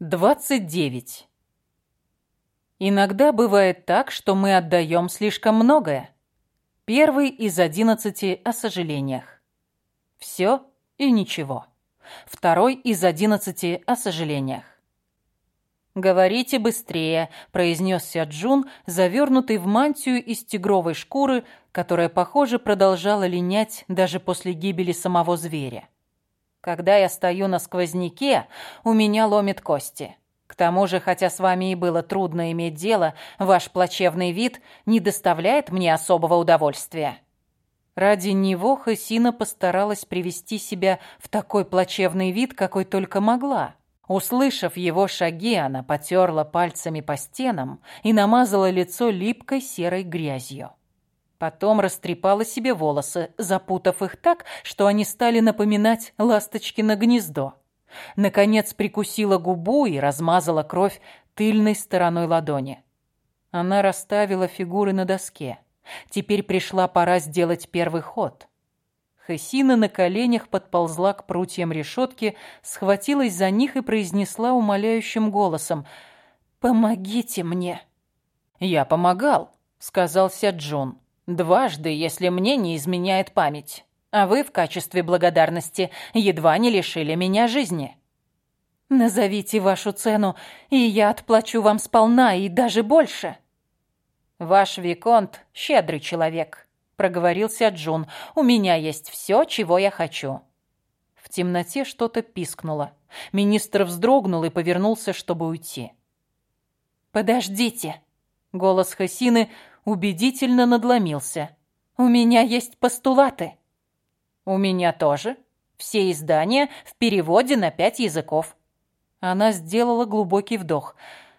29. Иногда бывает так, что мы отдаем слишком многое. Первый из одиннадцати о сожалениях. Все и ничего. Второй из одиннадцати о сожалениях. «Говорите быстрее», – произнес Сяджун, завернутый в мантию из тигровой шкуры, которая, похоже, продолжала линять даже после гибели самого зверя. Когда я стою на сквозняке, у меня ломит кости. К тому же, хотя с вами и было трудно иметь дело, ваш плачевный вид не доставляет мне особого удовольствия». Ради него Хасина постаралась привести себя в такой плачевный вид, какой только могла. Услышав его шаги, она потерла пальцами по стенам и намазала лицо липкой серой грязью. Потом растрепала себе волосы, запутав их так, что они стали напоминать ласточки на гнездо. Наконец прикусила губу и размазала кровь тыльной стороной ладони. Она расставила фигуры на доске. Теперь пришла пора сделать первый ход. Хесина на коленях подползла к прутьям решетки, схватилась за них и произнесла умоляющим голосом «Помогите мне». «Я помогал», — сказал Сяджун. Дважды, если мне не изменяет память. А вы в качестве благодарности едва не лишили меня жизни. Назовите вашу цену, и я отплачу вам сполна и даже больше. Ваш виконт щедрый человек, проговорился Джун. У меня есть все, чего я хочу. В темноте что-то пискнуло. Министр вздрогнул и повернулся, чтобы уйти. «Подождите!» Голос Хасины убедительно надломился. «У меня есть постулаты». «У меня тоже. Все издания в переводе на пять языков». Она сделала глубокий вдох.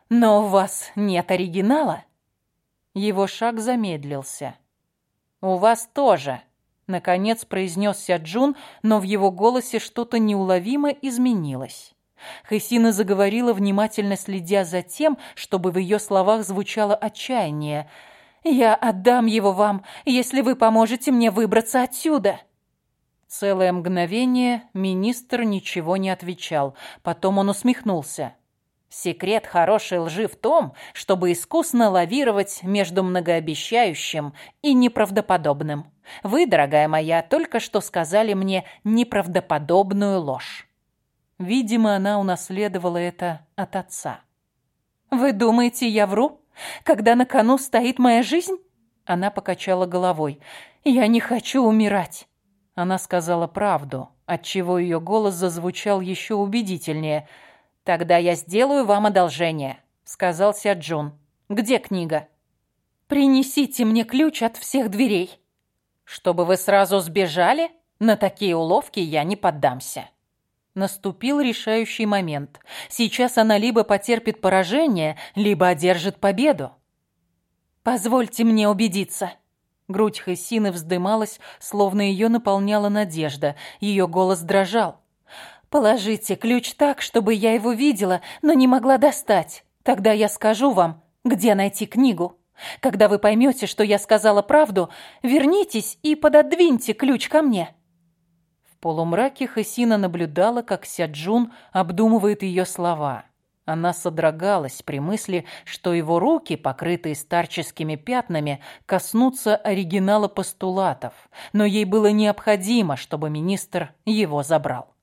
«Но у вас нет оригинала?» Его шаг замедлился. «У вас тоже», — наконец произнес Сяджун, но в его голосе что-то неуловимо изменилось. Хысина заговорила, внимательно следя за тем, чтобы в ее словах звучало отчаяние — я отдам его вам, если вы поможете мне выбраться отсюда». Целое мгновение министр ничего не отвечал. Потом он усмехнулся. Секрет хорошей лжи в том, чтобы искусно лавировать между многообещающим и неправдоподобным. Вы, дорогая моя, только что сказали мне неправдоподобную ложь. Видимо, она унаследовала это от отца. «Вы думаете, я вру?» Когда на кону стоит моя жизнь?» Она покачала головой. «Я не хочу умирать». Она сказала правду, отчего ее голос зазвучал еще убедительнее. «Тогда я сделаю вам одолжение», — сказал Сяджун. «Где книга?» «Принесите мне ключ от всех дверей». «Чтобы вы сразу сбежали? На такие уловки я не поддамся». Наступил решающий момент. Сейчас она либо потерпит поражение, либо одержит победу. «Позвольте мне убедиться». Грудь Хессины вздымалась, словно ее наполняла надежда. Ее голос дрожал. «Положите ключ так, чтобы я его видела, но не могла достать. Тогда я скажу вам, где найти книгу. Когда вы поймете, что я сказала правду, вернитесь и пододвиньте ключ ко мне» полумраке Хасина наблюдала, как Сяджун обдумывает ее слова. Она содрогалась при мысли, что его руки, покрытые старческими пятнами, коснутся оригинала постулатов, но ей было необходимо, чтобы министр его забрал.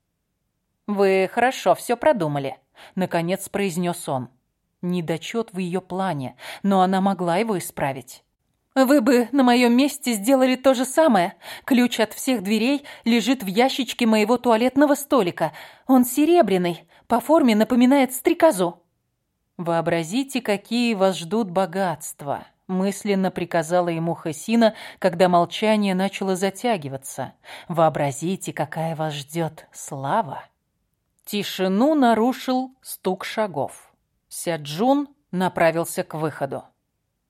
«Вы хорошо все продумали», — наконец произнес он. Недочет в ее плане, но она могла его исправить. Вы бы на моем месте сделали то же самое. Ключ от всех дверей лежит в ящичке моего туалетного столика. Он серебряный, по форме напоминает стрекозу. Вообразите, какие вас ждут богатства, мысленно приказала ему Хасина, когда молчание начало затягиваться. Вообразите, какая вас ждет слава. Тишину нарушил стук шагов. Сяджун направился к выходу.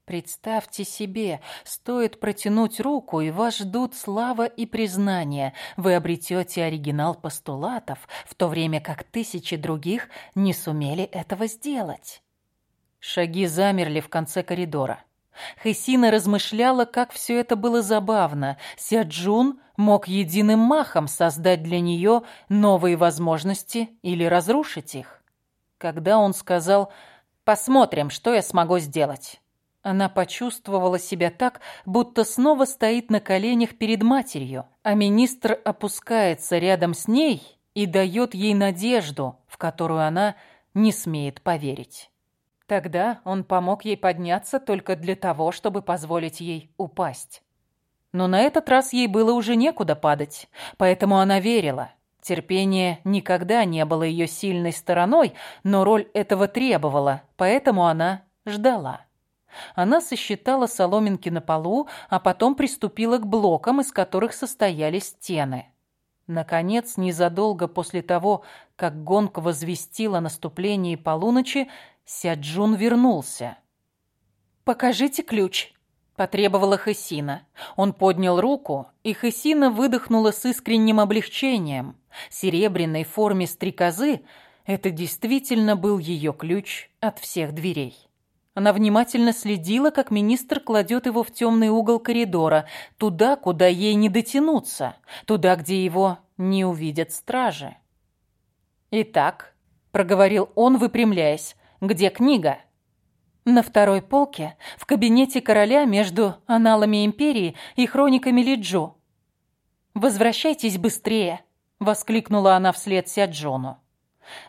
Представьте себе, стоит протянуть руку, и вас ждут слава и признание. Вы обретете оригинал постулатов, в то время как тысячи других не сумели этого сделать. Шаги замерли в конце коридора. Хесина размышляла, как все это было забавно. Сяджун мог единым махом создать для нее новые возможности или разрушить их. когда он сказал «Посмотрим, что я смогу сделать». Она почувствовала себя так, будто снова стоит на коленях перед матерью, а министр опускается рядом с ней и дает ей надежду, в которую она не смеет поверить. Тогда он помог ей подняться только для того, чтобы позволить ей упасть. Но на этот раз ей было уже некуда падать, поэтому она верила. Терпение никогда не было ее сильной стороной, но роль этого требовала, поэтому она ждала. Она сосчитала соломинки на полу, а потом приступила к блокам, из которых состояли стены. Наконец, незадолго после того, как гонка возвестила наступление полуночи, Сяджун вернулся. «Покажите ключ», — потребовала Хасина. Он поднял руку, и Хасина выдохнула с искренним облегчением. Серебряной форме стрекозы — это действительно был ее ключ от всех дверей. Она внимательно следила, как министр кладет его в темный угол коридора, туда, куда ей не дотянуться, туда, где его не увидят стражи. «Итак», — проговорил он, выпрямляясь, где книга?» На второй полке, в кабинете короля между аналами империи и хрониками Лиджу. «Возвращайтесь быстрее!» — воскликнула она вслед Сяджону.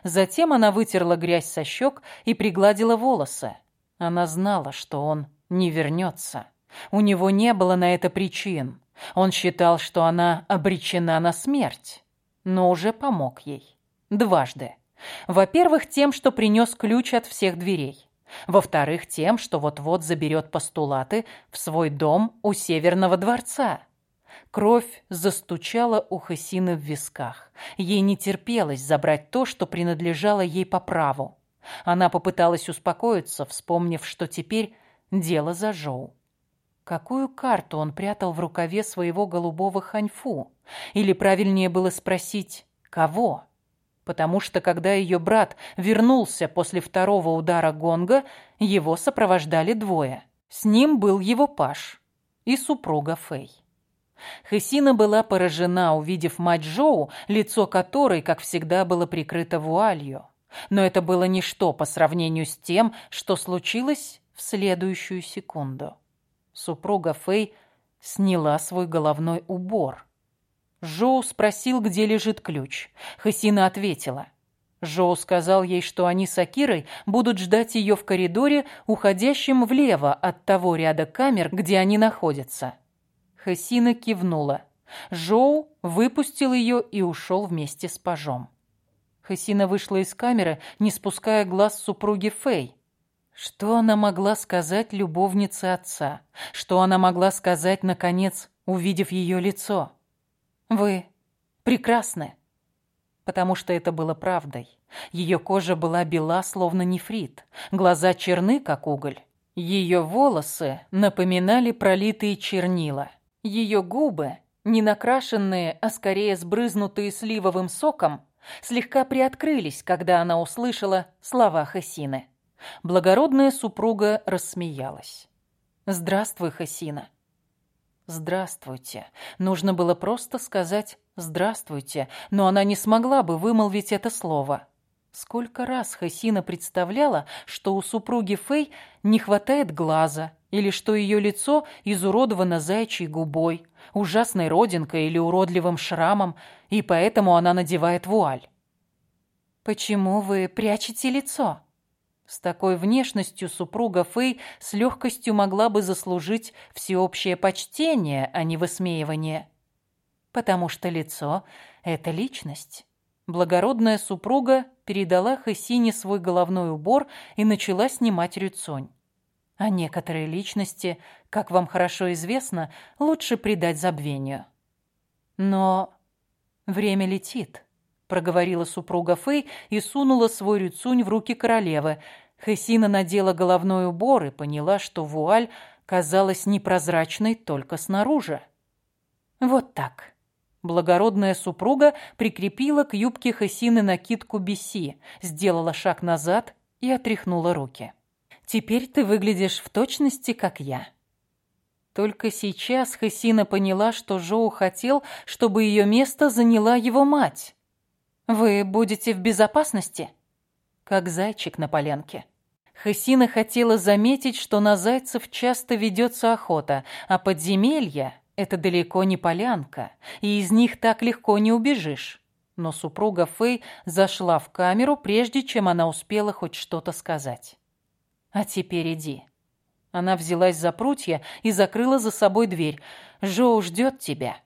Затем она вытерла грязь со щек и пригладила волосы. Она знала, что он не вернется. У него не было на это причин. Он считал, что она обречена на смерть, но уже помог ей. Дважды. Во-первых, тем, что принес ключ от всех дверей. Во-вторых, тем, что вот-вот заберет постулаты в свой дом у Северного дворца. Кровь застучала у Хасины в висках. Ей не терпелось забрать то, что принадлежало ей по праву. Она попыталась успокоиться, вспомнив, что теперь дело за Жоу. Какую карту он прятал в рукаве своего голубого ханьфу? Или правильнее было спросить «кого?» потому что когда ее брат вернулся после второго удара гонга, его сопровождали двое. С ним был его паш и супруга Фэй. Хесина была поражена, увидев мать Жоу, лицо которой, как всегда, было прикрыто вуалью. Но это было ничто по сравнению с тем, что случилось в следующую секунду. Супруга Фэй сняла свой головной убор – Жоу спросил, где лежит ключ. Хасина ответила. Жоу сказал ей, что они с Акирой будут ждать ее в коридоре, уходящем влево от того ряда камер, где они находятся. Хасина кивнула. Жоу выпустил ее и ушел вместе с пажом. Хасина вышла из камеры, не спуская глаз супруги Фэй. Что она могла сказать любовнице отца? Что она могла сказать, наконец, увидев ее лицо? Вы прекрасны. Потому что это было правдой. Ее кожа была бела, словно нефрит, глаза черны, как уголь. Ее волосы напоминали пролитые чернила. Ее губы, не накрашенные, а скорее сбрызнутые сливовым соком, слегка приоткрылись, когда она услышала слова Хасины. Благородная супруга рассмеялась. «Здравствуй, Хасина. «Здравствуйте». Нужно было просто сказать «здравствуйте», но она не смогла бы вымолвить это слово. Сколько раз Хасина представляла, что у супруги Фэй не хватает глаза, или что ее лицо изуродовано зайчьей губой, ужасной родинкой или уродливым шрамом, и поэтому она надевает вуаль. «Почему вы прячете лицо?» С такой внешностью супруга Фэй с легкостью могла бы заслужить всеобщее почтение, а не высмеивание. Потому что лицо — это личность. Благородная супруга передала Хасине свой головной убор и начала снимать рюцонь. А некоторые личности, как вам хорошо известно, лучше предать забвению. Но время летит проговорила супруга Фэй и сунула свой рюцунь в руки королевы. Хесина надела головной убор и поняла, что вуаль казалась непрозрачной только снаружи. Вот так. Благородная супруга прикрепила к юбке Хесины накидку биси, сделала шаг назад и отряхнула руки. «Теперь ты выглядишь в точности, как я». Только сейчас Хесина поняла, что Жоу хотел, чтобы ее место заняла его мать. «Вы будете в безопасности?» как зайчик на полянке. Хасина хотела заметить, что на зайцев часто ведется охота, а подземелья — это далеко не полянка, и из них так легко не убежишь. Но супруга Фэй зашла в камеру, прежде чем она успела хоть что-то сказать. «А теперь иди». Она взялась за прутья и закрыла за собой дверь. «Жоу ждет тебя».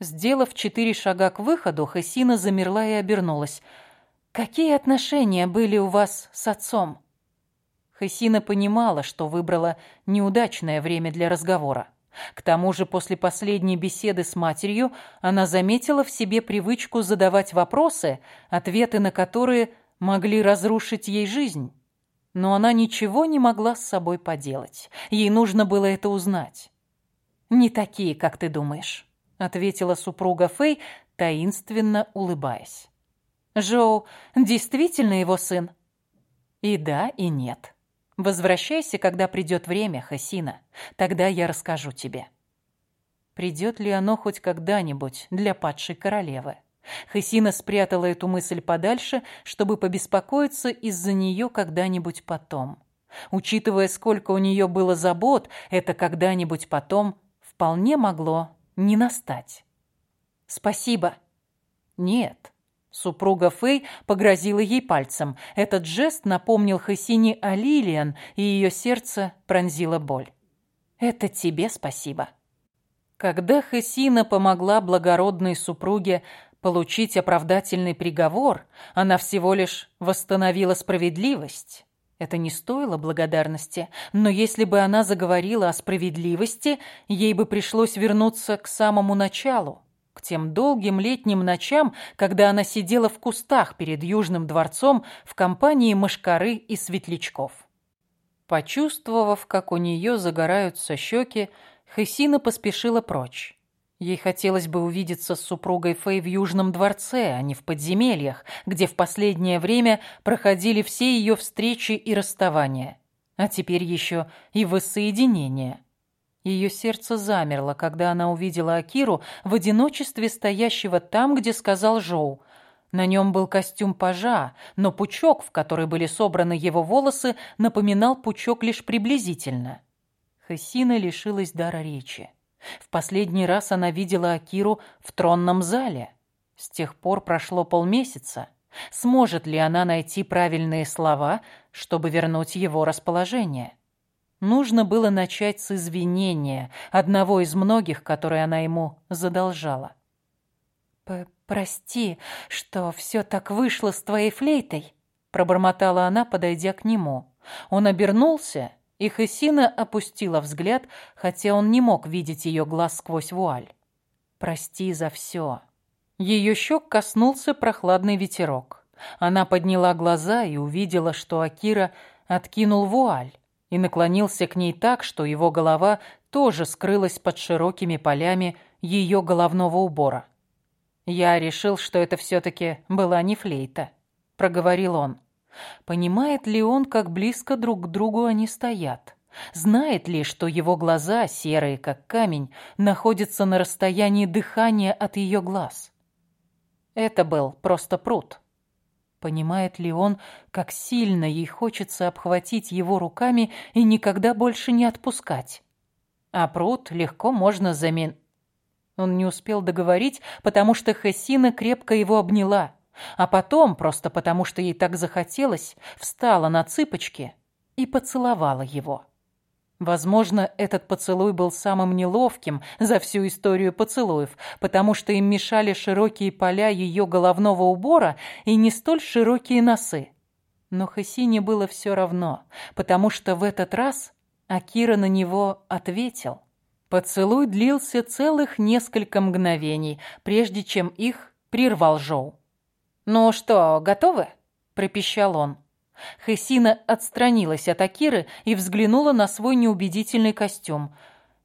Сделав четыре шага к выходу, Хасина замерла и обернулась. «Какие отношения были у вас с отцом?» Хасина понимала, что выбрала неудачное время для разговора. К тому же после последней беседы с матерью она заметила в себе привычку задавать вопросы, ответы на которые могли разрушить ей жизнь. Но она ничего не могла с собой поделать. Ей нужно было это узнать. «Не такие, как ты думаешь», — ответила супруга Фэй, таинственно улыбаясь. «Жоу действительно его сын?» «И да, и нет». Возвращайся, когда придет время, Хасина. Тогда я расскажу тебе. Придет ли оно хоть когда-нибудь для падшей королевы? Хасина спрятала эту мысль подальше, чтобы побеспокоиться из-за нее когда-нибудь потом. Учитывая, сколько у нее было забот, это когда-нибудь потом вполне могло не настать. «Спасибо». «Нет, Супруга Фэй погрозила ей пальцем. Этот жест напомнил Хасине о Лилиан, и ее сердце пронзила боль. «Это тебе спасибо». Когда Хасина помогла благородной супруге получить оправдательный приговор, она всего лишь восстановила справедливость. Это не стоило благодарности, но если бы она заговорила о справедливости, ей бы пришлось вернуться к самому началу к тем долгим летним ночам, когда она сидела в кустах перед Южным дворцом в компании мошкары и светлячков. Почувствовав, как у нее загораются щеки, Хесина поспешила прочь. Ей хотелось бы увидеться с супругой Фэй в Южном дворце, а не в подземельях, где в последнее время проходили все ее встречи и расставания, а теперь еще и воссоединение. Ее сердце замерло, когда она увидела Акиру в одиночестве стоящего там, где сказал Жоу. На нем был костюм пажа, но пучок, в который были собраны его волосы, напоминал пучок лишь приблизительно. Хасина лишилась дара речи. В последний раз она видела Акиру в тронном зале. С тех пор прошло полмесяца. Сможет ли она найти правильные слова, чтобы вернуть его расположение? Нужно было начать с извинения, одного из многих, которые она ему задолжала. «Прости, что все так вышло с твоей флейтой», — пробормотала она, подойдя к нему. Он обернулся, и Хесина опустила взгляд, хотя он не мог видеть ее глаз сквозь вуаль. «Прости за все». Ее щек коснулся прохладный ветерок. Она подняла глаза и увидела, что Акира откинул вуаль и наклонился к ней так, что его голова тоже скрылась под широкими полями ее головного убора. «Я решил, что это все-таки была не флейта», — проговорил он. Понимает ли он, как близко друг к другу они стоят? Знает ли, что его глаза, серые как камень, находятся на расстоянии дыхания от ее глаз? Это был просто пруд. Понимает ли он, как сильно ей хочется обхватить его руками и никогда больше не отпускать? А пруд легко можно замен... Он не успел договорить, потому что Хессина крепко его обняла, а потом, просто потому что ей так захотелось, встала на цыпочки и поцеловала его. Возможно, этот поцелуй был самым неловким за всю историю поцелуев, потому что им мешали широкие поля ее головного убора и не столь широкие носы. Но Хасине было все равно, потому что в этот раз Акира на него ответил. Поцелуй длился целых несколько мгновений, прежде чем их прервал Жоу. «Ну что, готовы?» – пропищал он. Хесина отстранилась от Акиры и взглянула на свой неубедительный костюм.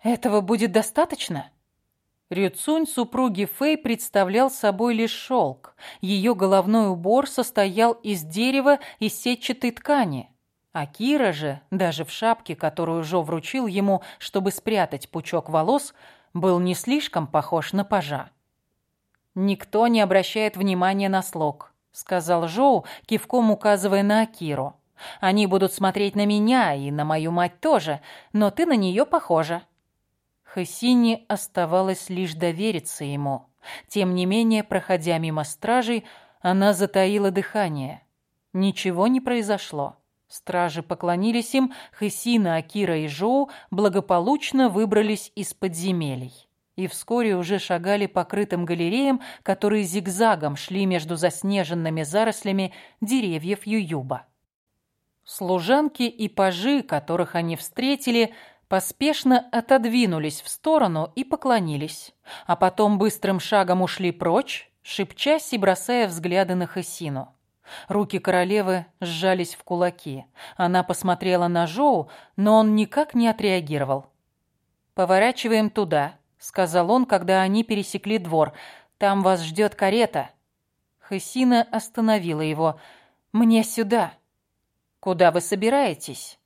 «Этого будет достаточно?» Рюцунь супруги Фэй представлял собой лишь шелк. Ее головной убор состоял из дерева и сетчатой ткани. А Кира же, даже в шапке, которую Жо вручил ему, чтобы спрятать пучок волос, был не слишком похож на пажа. Никто не обращает внимания на слог. сказал Жоу, кивком указывая на Акиру. «Они будут смотреть на меня и на мою мать тоже, но ты на нее похожа». Хасине оставалось лишь довериться ему. Тем не менее, проходя мимо стражей, она затаила дыхание. Ничего не произошло. Стражи поклонились им, Хысина, Акира и Жоу благополучно выбрались из подземелий. И вскоре уже шагали по крытым галереям, которые зигзагом шли между заснеженными зарослями деревьев Ююба. Служанки и пажи, которых они встретили, поспешно отодвинулись в сторону и поклонились, а потом быстрым шагом ушли прочь, шепчась и бросая взгляды на Хасину. Руки королевы сжались в кулаки. Она посмотрела на Жоу, но он никак не отреагировал. «Поворачиваем туда», — сказал он, когда они пересекли двор. «Там вас ждет карета». Хасина остановила его. «Мне сюда». «Куда вы собираетесь?»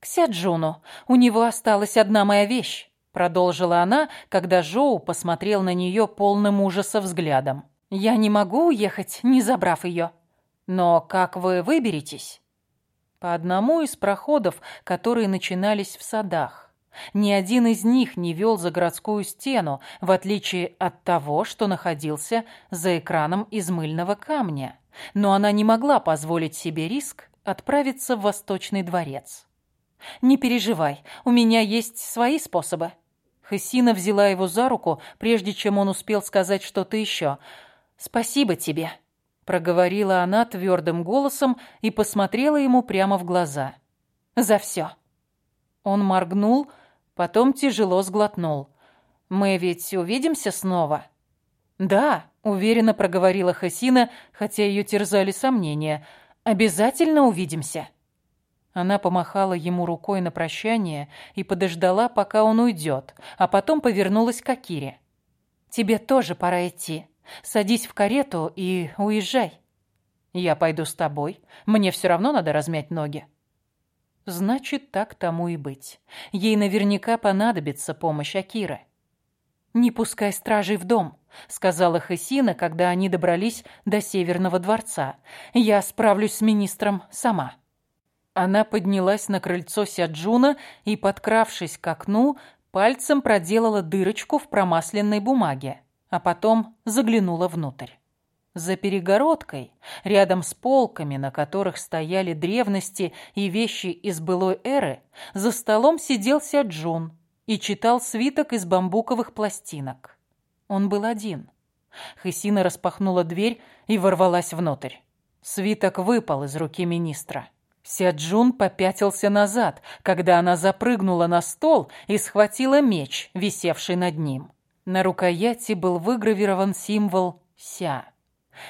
«К Сяджуну. У него осталась одна моя вещь», — продолжила она, когда Жоу посмотрел на нее полным ужаса взглядом. «Я не могу уехать, не забрав ее». «Но как вы выберетесь?» «По одному из проходов, которые начинались в садах. Ни один из них не вел за городскую стену, в отличие от того, что находился за экраном из мыльного камня. Но она не могла позволить себе риск отправиться в Восточный дворец. «Не переживай, у меня есть свои способы». Хессина взяла его за руку, прежде чем он успел сказать что-то еще. «Спасибо тебе», — проговорила она твердым голосом и посмотрела ему прямо в глаза. «За все». Он моргнул, потом тяжело сглотнул. «Мы ведь увидимся снова?» «Да», — уверенно проговорила Хасина, хотя ее терзали сомнения. «Обязательно увидимся». Она помахала ему рукой на прощание и подождала, пока он уйдет, а потом повернулась к Акире. «Тебе тоже пора идти. Садись в карету и уезжай. Я пойду с тобой. Мне все равно надо размять ноги». Значит, так тому и быть. Ей наверняка понадобится помощь Акиры. «Не пускай стражей в дом», — сказала Хасина, когда они добрались до Северного дворца. «Я справлюсь с министром сама». Она поднялась на крыльцо Сяджуна и, подкравшись к окну, пальцем проделала дырочку в промасленной бумаге, а потом заглянула внутрь. За перегородкой, рядом с полками, на которых стояли древности и вещи из былой эры, за столом сидел Сяджун и читал свиток из бамбуковых пластинок. Он был один. Хысина распахнула дверь и ворвалась внутрь. Свиток выпал из руки министра. Сяджун попятился назад, когда она запрыгнула на стол и схватила меч, висевший над ним. На рукояти был выгравирован символ «Ся».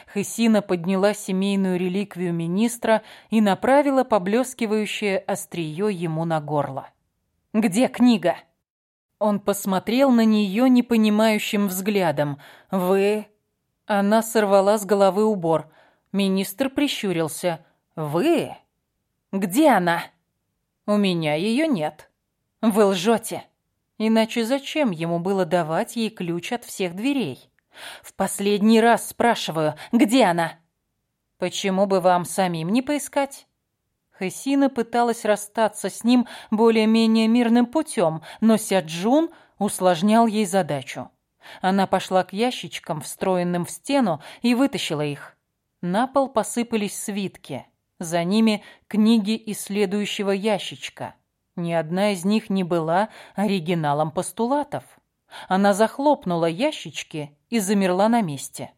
Хысина подняла семейную реликвию министра и направила поблескивающее острие ему на горло. «Где книга?» Он посмотрел на нее непонимающим взглядом. «Вы...» Она сорвала с головы убор. Министр прищурился. «Вы...» Где она? У меня ее нет. Вы лжете. Иначе зачем ему было давать ей ключ от всех дверей? В последний раз спрашиваю, где она? Почему бы вам самим не поискать? Хэсина пыталась расстаться с ним более-менее мирным путем, но Сяджун усложнял ей задачу. Она пошла к ящичкам, встроенным в стену, и вытащила их. На пол посыпались свитки. За ними книги из следующего ящичка. Ни одна из них не была оригиналом постулатов. Она захлопнула ящички и замерла на месте.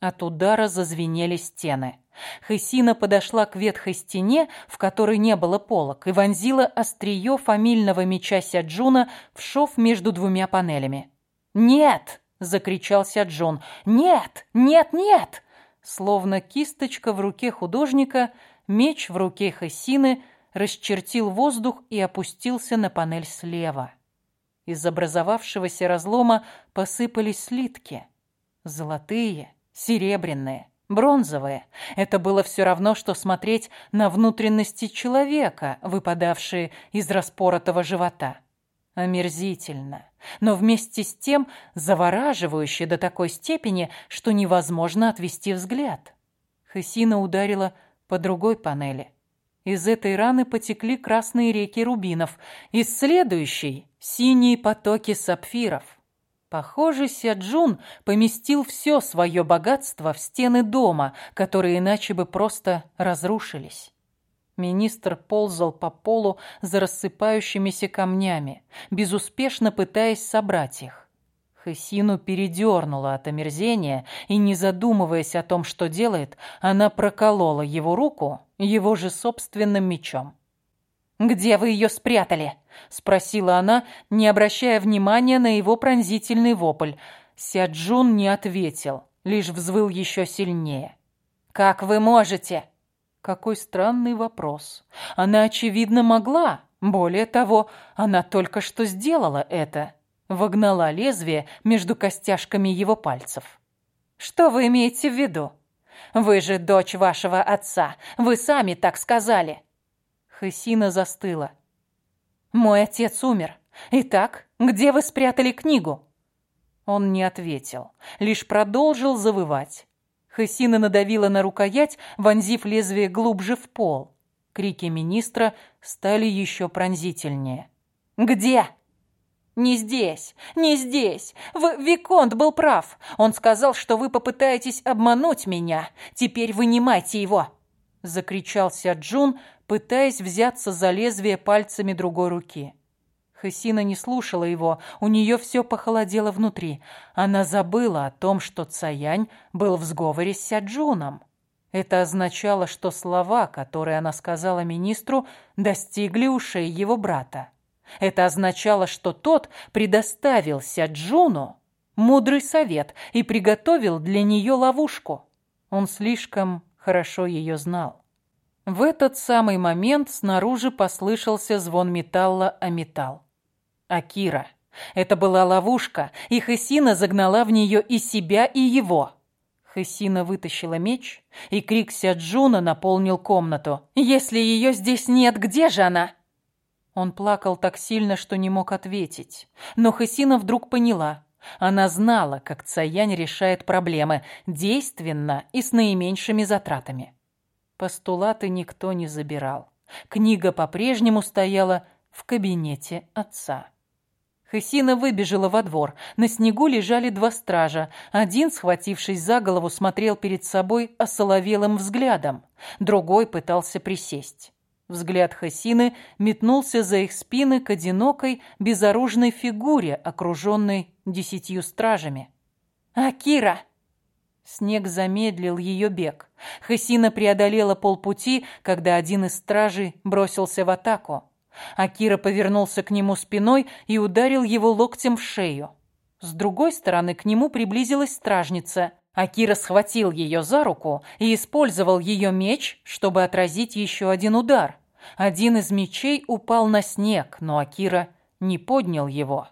От удара зазвенели стены. Хысина подошла к ветхой стене, в которой не было полок, и вонзила острие фамильного меча Сяджуна в шов между двумя панелями. «Нет!» — закричал Сяджун. «Нет! Нет! Нет!» Словно кисточка в руке художника — Меч в руке Хасины расчертил воздух и опустился на панель слева. Из образовавшегося разлома посыпались слитки. Золотые, серебряные, бронзовые. Это было все равно, что смотреть на внутренности человека, выпадавшие из распоротого живота. Омерзительно, но вместе с тем завораживающе до такой степени, что невозможно отвести взгляд. Хесина ударила по другой панели. Из этой раны потекли красные реки рубинов, из следующей — синие потоки сапфиров. Похоже, Сяджун поместил все свое богатство в стены дома, которые иначе бы просто разрушились. Министр ползал по полу за рассыпающимися камнями, безуспешно пытаясь собрать их. Хесину передернула от омерзения, и, не задумываясь о том, что делает, она проколола его руку его же собственным мечом. «Где вы ее спрятали?» — спросила она, не обращая внимания на его пронзительный вопль. Сяджун не ответил, лишь взвыл еще сильнее. «Как вы можете?» Какой странный вопрос. Она, очевидно, могла. Более того, она только что сделала это вогнала лезвие между костяшками его пальцев. «Что вы имеете в виду? Вы же дочь вашего отца. Вы сами так сказали». Хысина застыла. «Мой отец умер. Итак, где вы спрятали книгу?» Он не ответил, лишь продолжил завывать. Хысина надавила на рукоять, вонзив лезвие глубже в пол. Крики министра стали еще пронзительнее. «Где?» «Не здесь, не здесь. В... Виконт был прав. Он сказал, что вы попытаетесь обмануть меня. Теперь вынимайте его!» Закричал Сяджун, пытаясь взяться за лезвие пальцами другой руки. Хасина не слушала его, у нее все похолодело внутри. Она забыла о том, что Цаянь был в сговоре с Сяджуном. Это означало, что слова, которые она сказала министру, достигли ушей его брата. Это означало, что тот предоставил Сяджуну мудрый совет и приготовил для нее ловушку. Он слишком хорошо ее знал. В этот самый момент снаружи послышался звон металла о металл. Акира. Это была ловушка, и Хесина загнала в нее и себя, и его. Хесина вытащила меч, и крик Сяджуна наполнил комнату. «Если ее здесь нет, где же она?» Он плакал так сильно, что не мог ответить. Но Хасина вдруг поняла. Она знала, как Цаянь решает проблемы, действенно и с наименьшими затратами. Постулаты никто не забирал. Книга по-прежнему стояла в кабинете отца. Хысина выбежала во двор. На снегу лежали два стража. Один, схватившись за голову, смотрел перед собой осоловелым взглядом. Другой пытался присесть. Взгляд Хасины метнулся за их спины к одинокой, безоружной фигуре, окруженной десятью стражами. «Акира!» Снег замедлил ее бег. Хасина преодолела полпути, когда один из стражей бросился в атаку. Акира повернулся к нему спиной и ударил его локтем в шею. С другой стороны к нему приблизилась стражница. Акира схватил ее за руку и использовал ее меч, чтобы отразить еще один удар. Один из мечей упал на снег, но Акира не поднял его.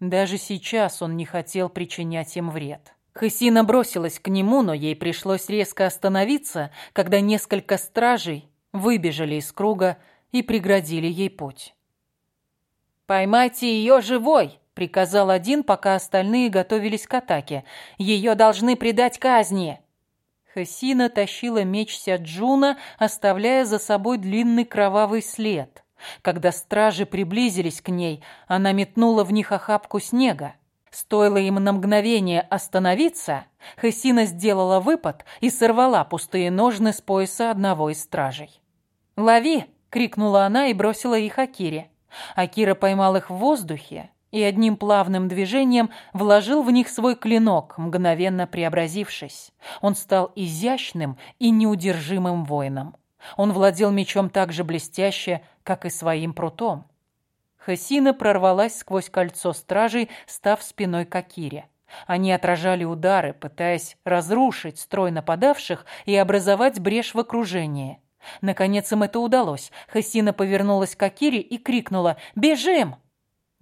Даже сейчас он не хотел причинять им вред. Хысина бросилась к нему, но ей пришлось резко остановиться, когда несколько стражей выбежали из круга и преградили ей путь. «Поймайте ее живой!» Приказал один, пока остальные готовились к атаке. Ее должны предать казни. Хасина тащила меч Сяджуна, оставляя за собой длинный кровавый след. Когда стражи приблизились к ней, она метнула в них охапку снега. Стоило им на мгновение остановиться, Хасина сделала выпад и сорвала пустые ножны с пояса одного из стражей. «Лови!» — крикнула она и бросила их Акире. Акира поймал их в воздухе и одним плавным движением вложил в них свой клинок, мгновенно преобразившись. Он стал изящным и неудержимым воином. Он владел мечом так же блестяще, как и своим прутом. Хасина прорвалась сквозь кольцо стражей, став спиной к Акире. Они отражали удары, пытаясь разрушить строй нападавших и образовать брешь в окружении. Наконец им это удалось. Хасина повернулась к Акире и крикнула «Бежим!»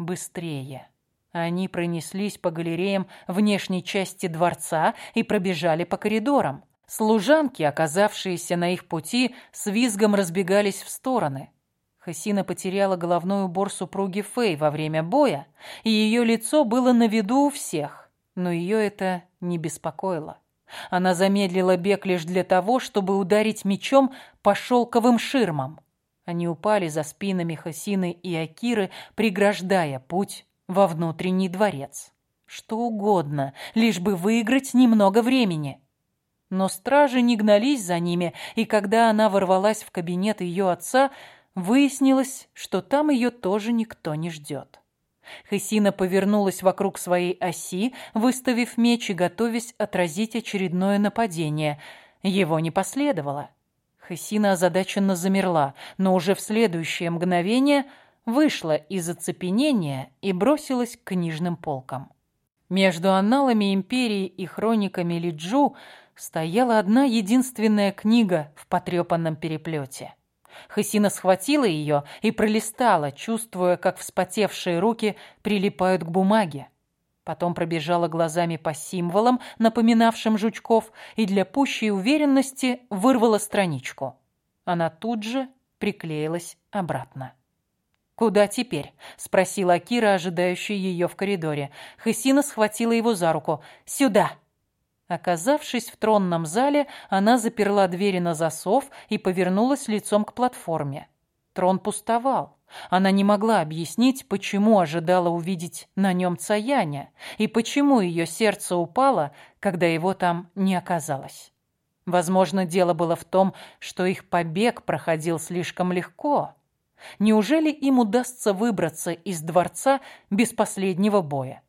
Быстрее. Они пронеслись по галереям внешней части дворца и пробежали по коридорам. Служанки, оказавшиеся на их пути, с визгом разбегались в стороны. Хасина потеряла головной убор супруги Фэй во время боя, и ее лицо было на виду у всех, но ее это не беспокоило. Она замедлила бег лишь для того, чтобы ударить мечом по шелковым ширмам. Они упали за спинами Хасины и Акиры, преграждая путь во внутренний дворец. Что угодно, лишь бы выиграть немного времени. Но стражи не гнались за ними, и когда она ворвалась в кабинет ее отца, выяснилось, что там ее тоже никто не ждет. Хесина повернулась вокруг своей оси, выставив меч и готовясь отразить очередное нападение. Его не последовало. Хесина озадаченно замерла, но уже в следующее мгновение вышла из оцепенения и бросилась к книжным полкам. Между анналами империи и хрониками Лиджу стояла одна единственная книга в потрепанном переплете. Хасина схватила ее и пролистала, чувствуя, как вспотевшие руки прилипают к бумаге. Потом пробежала глазами по символам, напоминавшим жучков, и для пущей уверенности вырвала страничку. Она тут же приклеилась обратно. «Куда теперь?» — спросила Кира, ожидающая ее в коридоре. Хасина схватила его за руку. «Сюда!» Оказавшись в тронном зале, она заперла двери на засов и повернулась лицом к платформе. Трон пустовал. Она не могла объяснить, почему ожидала увидеть на нем Цаяня и почему ее сердце упало, когда его там не оказалось. Возможно, дело было в том, что их побег проходил слишком легко. Неужели им удастся выбраться из дворца без последнего боя?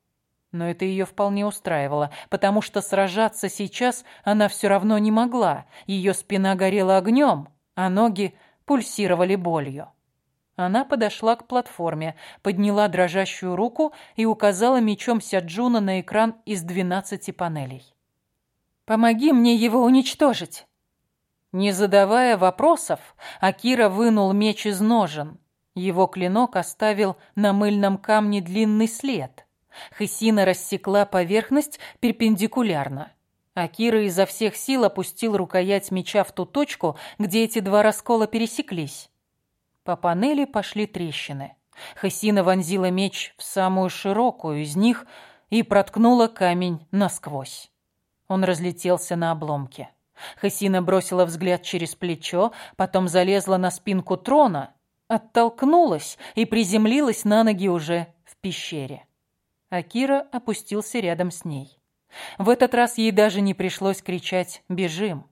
Но это ее вполне устраивало, потому что сражаться сейчас она все равно не могла. Ее спина горела огнем, а ноги пульсировали болью. Она подошла к платформе, подняла дрожащую руку и указала мечом Сяджуна на экран из двенадцати панелей. «Помоги мне его уничтожить!» Не задавая вопросов, Акира вынул меч из ножен. Его клинок оставил на мыльном камне длинный след. Хысина рассекла поверхность перпендикулярно. Акира изо всех сил опустил рукоять меча в ту точку, где эти два раскола пересеклись. По панели пошли трещины. Хасина вонзила меч в самую широкую из них и проткнула камень насквозь. Он разлетелся на обломки. Хасина бросила взгляд через плечо, потом залезла на спинку трона, оттолкнулась и приземлилась на ноги уже в пещере. Акира опустился рядом с ней. В этот раз ей даже не пришлось кричать «бежим».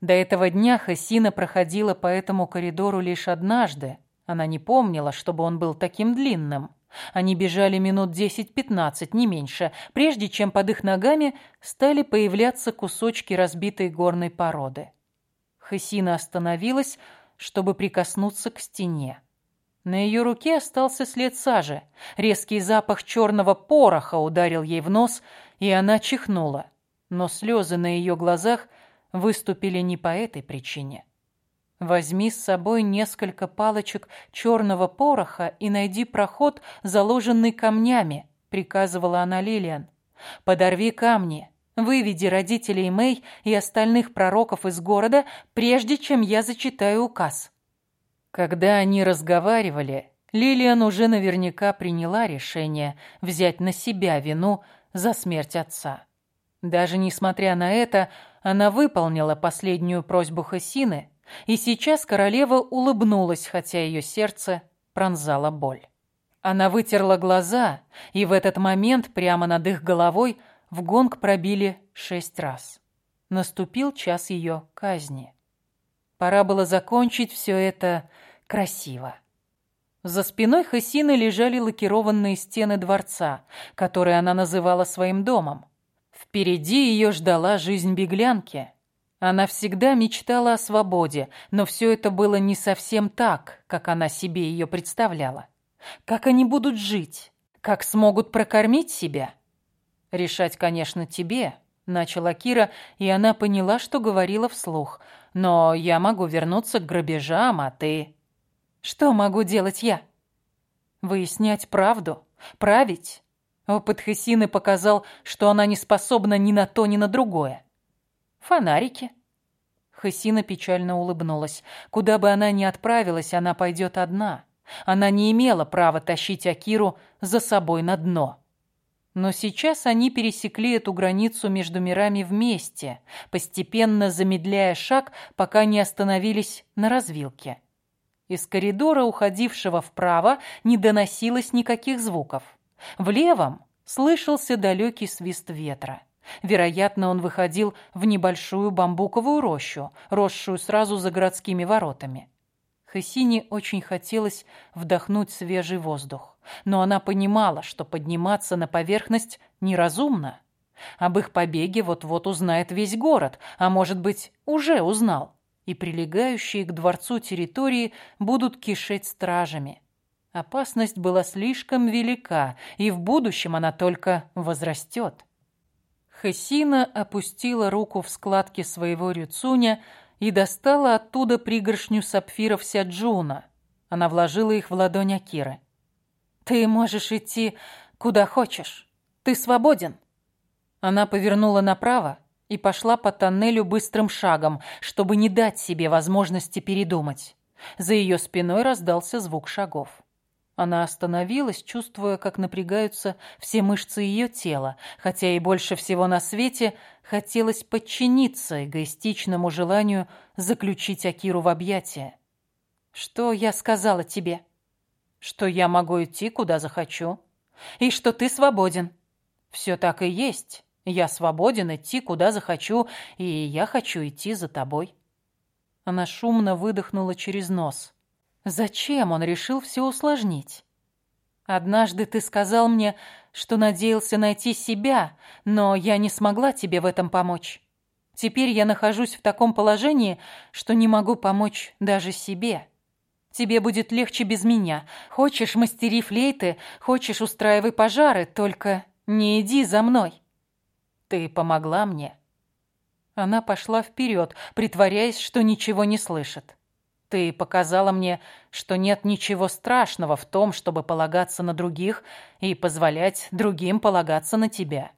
До этого дня Хасина проходила по этому коридору лишь однажды. Она не помнила, чтобы он был таким длинным. Они бежали минут 10-15, не меньше, прежде чем под их ногами стали появляться кусочки разбитой горной породы. Хасина остановилась, чтобы прикоснуться к стене. На ее руке остался след сажи. Резкий запах черного пороха ударил ей в нос, и она чихнула. Но слезы на ее глазах выступили не по этой причине. Возьми с собой несколько палочек черного пороха и найди проход, заложенный камнями, приказывала она Лилиан. Подорви камни, выведи родителей Мэй и остальных пророков из города, прежде чем я зачитаю указ. Когда они разговаривали, Лилиан уже наверняка приняла решение взять на себя вину за смерть отца. Даже несмотря на это, она выполнила последнюю просьбу Хасины, и сейчас королева улыбнулась, хотя ее сердце пронзала боль. Она вытерла глаза, и в этот момент прямо над их головой в гонг пробили шесть раз. Наступил час ее казни. Пора было закончить все это красиво. За спиной Хасины лежали лакированные стены дворца, которые она называла своим домом. Впереди ее ждала жизнь беглянки. Она всегда мечтала о свободе, но все это было не совсем так, как она себе ее представляла. Как они будут жить? Как смогут прокормить себя? Решать, конечно, тебе, начала Кира, и она поняла, что говорила вслух. Но я могу вернуться к грабежам, а ты... Что могу делать я? Выяснять правду, править, Опыт Хесины показал, что она не способна ни на то, ни на другое. Фонарики. Хесина печально улыбнулась. Куда бы она ни отправилась, она пойдет одна. Она не имела права тащить Акиру за собой на дно. Но сейчас они пересекли эту границу между мирами вместе, постепенно замедляя шаг, пока не остановились на развилке. Из коридора, уходившего вправо, не доносилось никаких звуков. В левом слышался далекий свист ветра. Вероятно, он выходил в небольшую бамбуковую рощу, росшую сразу за городскими воротами. Хасине очень хотелось вдохнуть свежий воздух, но она понимала, что подниматься на поверхность неразумно. Об их побеге вот-вот узнает весь город, а может быть, уже узнал, и прилегающие к дворцу территории будут кишеть стражами. Опасность была слишком велика, и в будущем она только возрастет. Хасина опустила руку в складки своего рюцуня и достала оттуда пригоршню сапфиров Сяджуна. Она вложила их в ладонь Акиры. «Ты можешь идти куда хочешь. Ты свободен». Она повернула направо и пошла по тоннелю быстрым шагом, чтобы не дать себе возможности передумать. За ее спиной раздался звук шагов. Она остановилась, чувствуя, как напрягаются все мышцы ее тела, хотя и больше всего на свете хотелось подчиниться эгоистичному желанию заключить Акиру в объятия. «Что я сказала тебе?» «Что я могу идти, куда захочу. И что ты свободен». «Все так и есть. Я свободен идти, куда захочу, и я хочу идти за тобой». Она шумно выдохнула через нос. Зачем он решил все усложнить? Однажды ты сказал мне, что надеялся найти себя, но я не смогла тебе в этом помочь. Теперь я нахожусь в таком положении, что не могу помочь даже себе. Тебе будет легче без меня. Хочешь, мастери флейты, хочешь, устраивай пожары, только не иди за мной. Ты помогла мне. Она пошла вперед, притворяясь, что ничего не слышит. Ты показала мне, что нет ничего страшного в том, чтобы полагаться на других и позволять другим полагаться на тебя.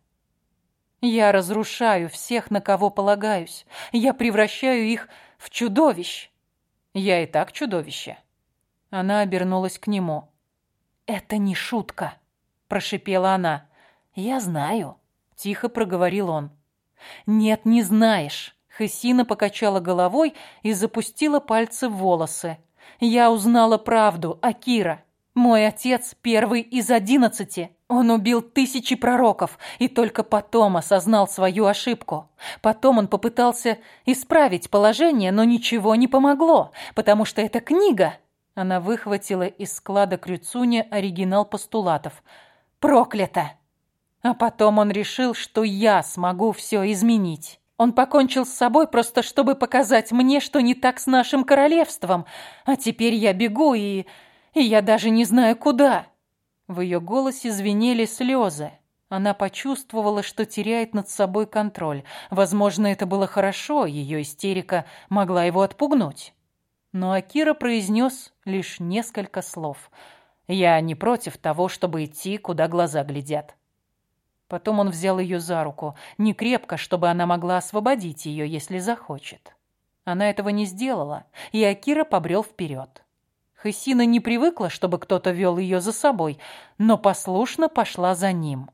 Я разрушаю всех, на кого полагаюсь. Я превращаю их в чудовищ. Я и так чудовище. Она обернулась к нему. «Это не шутка», — прошипела она. «Я знаю», — тихо проговорил он. «Нет, не знаешь. Хессина покачала головой и запустила пальцы в волосы. «Я узнала правду, Акира. Мой отец первый из одиннадцати. Он убил тысячи пророков и только потом осознал свою ошибку. Потом он попытался исправить положение, но ничего не помогло, потому что эта книга...» Она выхватила из склада Крюцуня оригинал постулатов. «Проклято!» А потом он решил, что я смогу все изменить. Он покончил с собой просто чтобы показать мне, что не так с нашим королевством. А теперь я бегу и... и я даже не знаю куда». В ее голосе звенели слезы. Она почувствовала, что теряет над собой контроль. Возможно, это было хорошо, ее истерика могла его отпугнуть. Но Акира произнес лишь несколько слов. «Я не против того, чтобы идти, куда глаза глядят. Потом он взял ее за руку, не крепко, чтобы она могла освободить ее, если захочет. Она этого не сделала, и Акира побрел вперед. Хасина не привыкла, чтобы кто-то вел ее за собой, но послушно пошла за ним.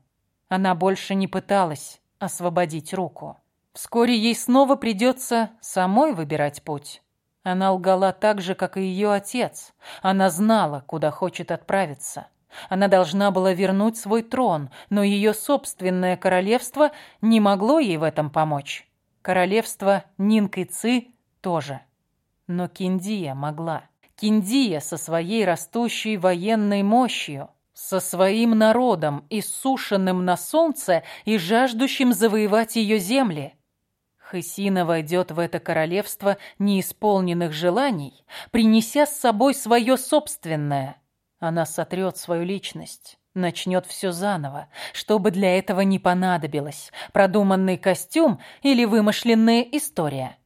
Она больше не пыталась освободить руку. Вскоре ей снова придется самой выбирать путь. Она лгала так же, как и ее отец. Она знала, куда хочет отправиться. Она должна была вернуть свой трон, но ее собственное королевство не могло ей в этом помочь. Королевство Нинкайцы тоже. Но Киндия могла. Киндия со своей растущей военной мощью, со своим народом, иссушенным на солнце и жаждущим завоевать ее земли. Хысина войдет в это королевство неисполненных желаний, принеся с собой свое собственное – она сотрет свою личность, начнет все заново, чтобы для этого не понадобилось продуманный костюм или вымышленная история.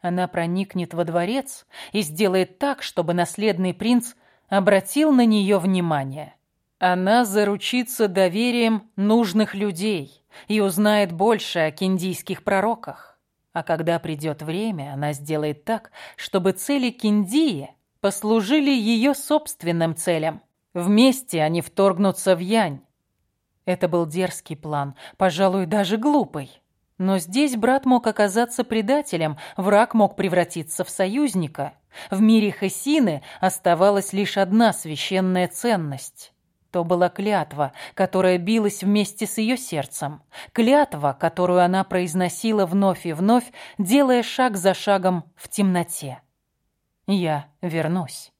Она проникнет во дворец и сделает так, чтобы наследный принц обратил на нее внимание. Она заручится доверием нужных людей и узнает больше о киндийских пророках. А когда придет время, она сделает так, чтобы цели Киндии послужили ее собственным целям. Вместе они вторгнутся в Янь. Это был дерзкий план, пожалуй, даже глупый. Но здесь брат мог оказаться предателем, враг мог превратиться в союзника. В мире Хессины оставалась лишь одна священная ценность. То была клятва, которая билась вместе с ее сердцем. Клятва, которую она произносила вновь и вновь, делая шаг за шагом в темноте. «Я вернусь».